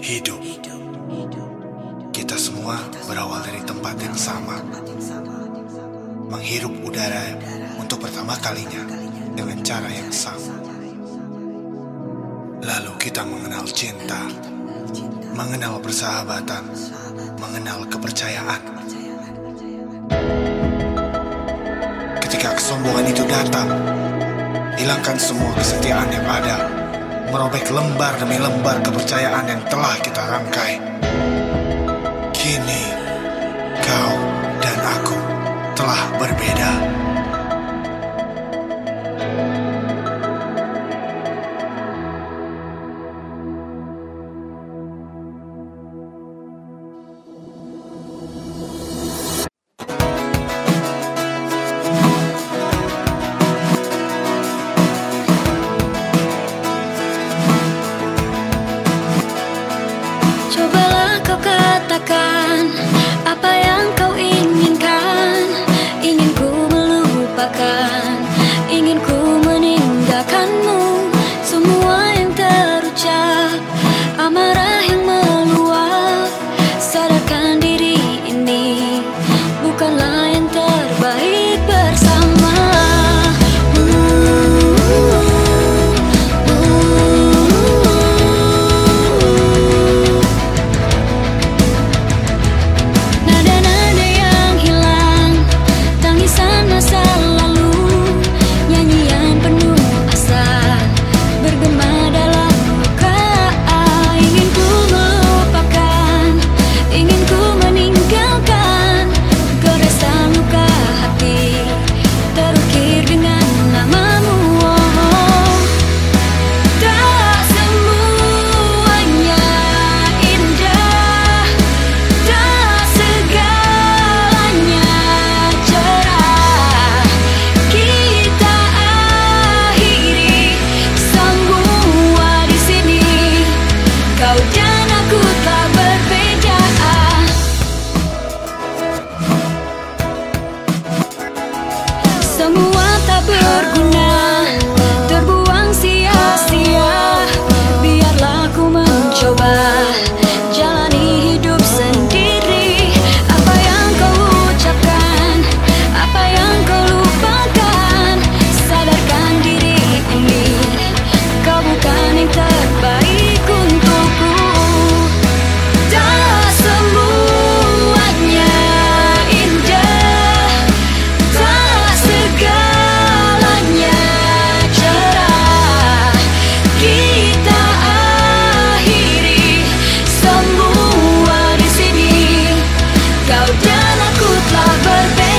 Hidup. Kita semua berawal dari tempat yang sama. Menghirup udara untuk pertama kalinya dengan cara yang sama. Lalu kita mengenal cinta, mengenal persahabatan, mengenal kepercayaan. Ketika kesombongan itu datang, hilangkan semua kesetiaan yang ada, merobek lembar demi lembar kepercayaan yang telah kita rangkai. 밤을 dan aku telah berbeda